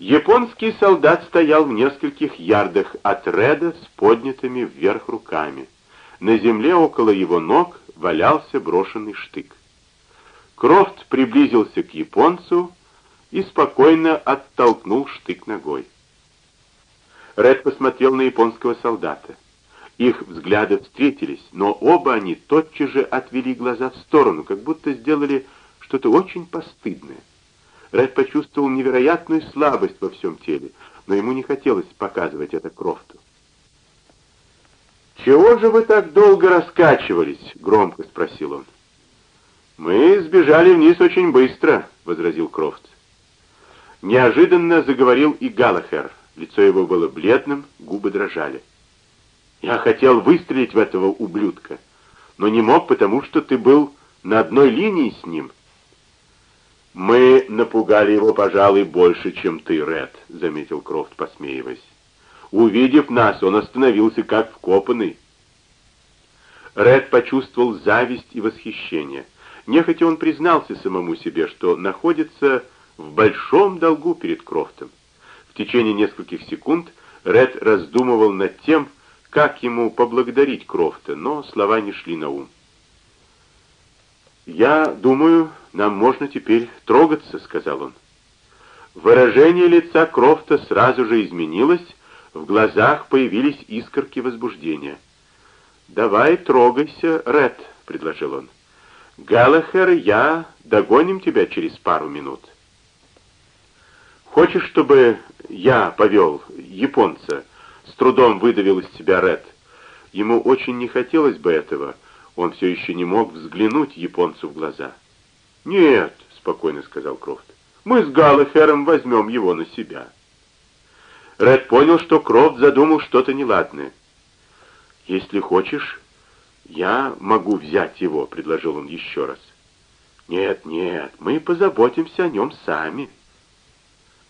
Японский солдат стоял в нескольких ярдах от Реда с поднятыми вверх руками. На земле около его ног валялся брошенный штык. Крофт приблизился к японцу и спокойно оттолкнул штык ногой. Ред посмотрел на японского солдата. Их взгляды встретились, но оба они тотчас же отвели глаза в сторону, как будто сделали что-то очень постыдное. Ред почувствовал невероятную слабость во всем теле, но ему не хотелось показывать это Крофту. «Чего же вы так долго раскачивались?» — громко спросил он. «Мы сбежали вниз очень быстро», — возразил Крофт. Неожиданно заговорил и Галахер. Лицо его было бледным, губы дрожали. «Я хотел выстрелить в этого ублюдка, но не мог, потому что ты был на одной линии с ним». «Мы напугали его, пожалуй, больше, чем ты, Ред», — заметил Крофт, посмеиваясь. Увидев нас, он остановился как вкопанный. Ред почувствовал зависть и восхищение. Нехотя он признался самому себе, что находится в большом долгу перед Крофтом. В течение нескольких секунд Ред раздумывал над тем, как ему поблагодарить Крофта, но слова не шли на ум. «Я думаю, нам можно теперь трогаться», — сказал он. Выражение лица Крофта сразу же изменилось, в глазах появились искорки возбуждения. «Давай трогайся, Ред», — предложил он. «Галлахер я догоним тебя через пару минут». «Хочешь, чтобы я повел японца?» С трудом выдавил из себя Ред. Ему очень не хотелось бы этого. Он все еще не мог взглянуть японцу в глаза. «Нет», — спокойно сказал Крофт. «Мы с Галлахером возьмем его на себя». Ред понял, что Крофт задумал что-то неладное. «Если хочешь, я могу взять его», — предложил он еще раз. «Нет, нет, мы позаботимся о нем сами».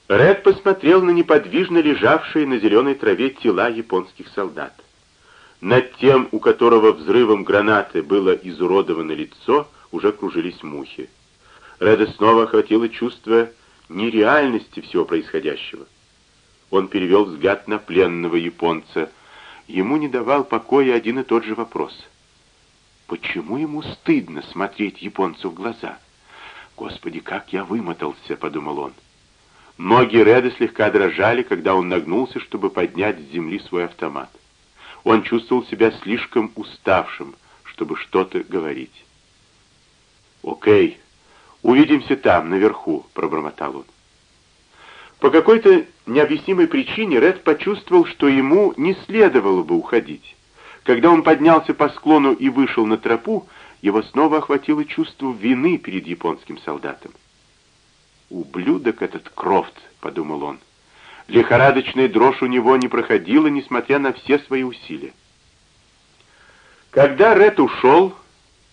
Ред посмотрел на неподвижно лежавшие на зеленой траве тела японских солдат. Над тем, у которого взрывом гранаты было изуродовано лицо, уже кружились мухи. Реда снова охватило чувство нереальности всего происходящего. Он перевел взгляд на пленного японца. Ему не давал покоя один и тот же вопрос. Почему ему стыдно смотреть японцу в глаза? «Господи, как я вымотался!» — подумал он. Ноги Реда слегка дрожали, когда он нагнулся, чтобы поднять с земли свой автомат. Он чувствовал себя слишком уставшим, чтобы что-то говорить. «Окей, увидимся там, наверху», — пробормотал он. По какой-то необъяснимой причине Ред почувствовал, что ему не следовало бы уходить. Когда он поднялся по склону и вышел на тропу, его снова охватило чувство вины перед японским солдатом. «Ублюдок этот Крофт», — подумал он. Лихорадочная дрожь у него не проходила, несмотря на все свои усилия. Когда Ред ушел,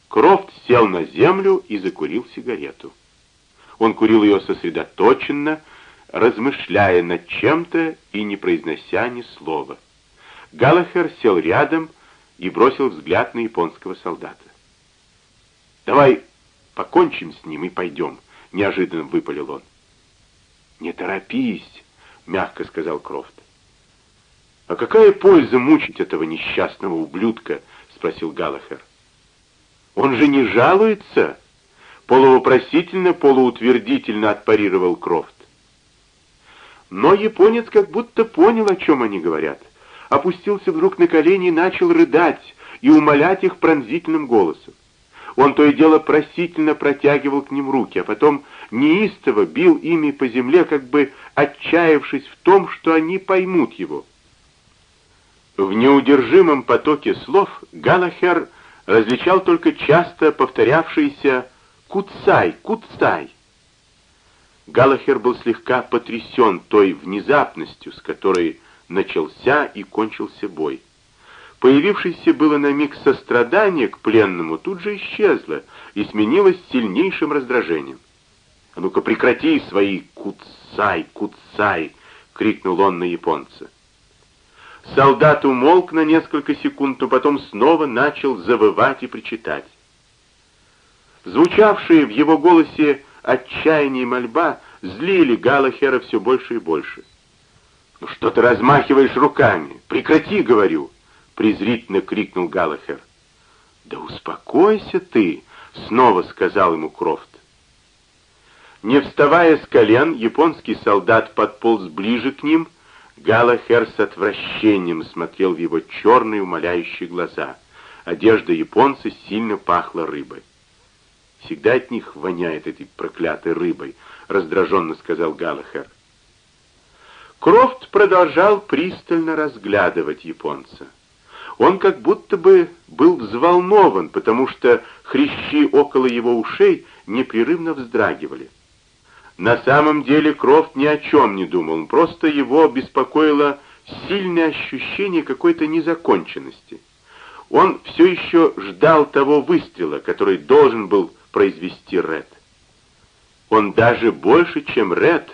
Крофт сел на землю и закурил сигарету. Он курил ее сосредоточенно, размышляя над чем-то и не произнося ни слова. Галлахер сел рядом и бросил взгляд на японского солдата. «Давай покончим с ним и пойдем», — неожиданно выпалил он. «Не торопись», — мягко сказал Крофт. «А какая польза мучить этого несчастного ублюдка?» — спросил Галлахер. «Он же не жалуется?» Полувопросительно, полуутвердительно отпарировал Крофт. Но японец как будто понял, о чем они говорят. Опустился вдруг на колени и начал рыдать и умолять их пронзительным голосом. Он то и дело просительно протягивал к ним руки, а потом неистово бил ими по земле, как бы отчаявшись в том, что они поймут его. В неудержимом потоке слов Галахер различал только часто повторявшийся «куцай, куцай». Галахер был слегка потрясен той внезапностью, с которой начался и кончился бой. Появившееся было на миг сострадание к пленному тут же исчезло и сменилось сильнейшим раздражением. «А ну-ка прекрати свои куцай, куцай!» — крикнул он на японца. Солдат умолк на несколько секунд, но потом снова начал завывать и причитать. Звучавшие в его голосе отчаяние и мольба злили Галахера все больше и больше. «Ну что ты размахиваешь руками? Прекрати, говорю!» — презрительно крикнул Галахер. «Да успокойся ты!» — снова сказал ему Крофт. Не вставая с колен, японский солдат подполз ближе к ним. Галахер с отвращением смотрел в его черные умоляющие глаза. Одежда японца сильно пахла рыбой. «Всегда от них воняет этой проклятой рыбой», — раздраженно сказал Галахер. Крофт продолжал пристально разглядывать японца. Он как будто бы был взволнован, потому что хрящи около его ушей непрерывно вздрагивали. На самом деле Крофт ни о чем не думал, просто его беспокоило сильное ощущение какой-то незаконченности. Он все еще ждал того выстрела, который должен был произвести Ред. Он даже больше, чем Ред,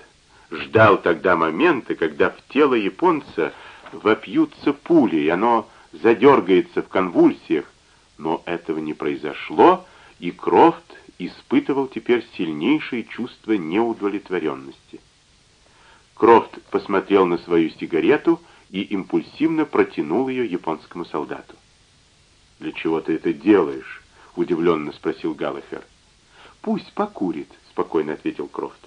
ждал тогда момента, когда в тело японца вопьются пули, и оно задергается в конвульсиях, но этого не произошло, и Крофт испытывал теперь сильнейшее чувство неудовлетворенности. Крофт посмотрел на свою сигарету и импульсивно протянул ее японскому солдату. «Для чего ты это делаешь?» — удивленно спросил Галлахер. «Пусть покурит», — спокойно ответил Крофт.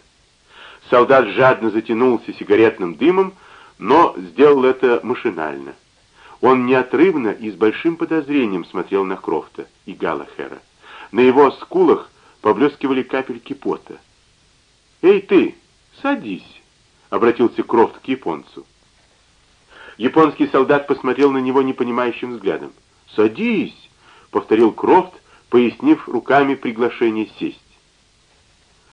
Солдат жадно затянулся сигаретным дымом, но сделал это машинально. Он неотрывно и с большим подозрением смотрел на Крофта и Галахера. На его скулах поблескивали капельки пота. «Эй ты, садись!» — обратился Крофт к японцу. Японский солдат посмотрел на него непонимающим взглядом. «Садись!» — повторил Крофт, пояснив руками приглашение сесть.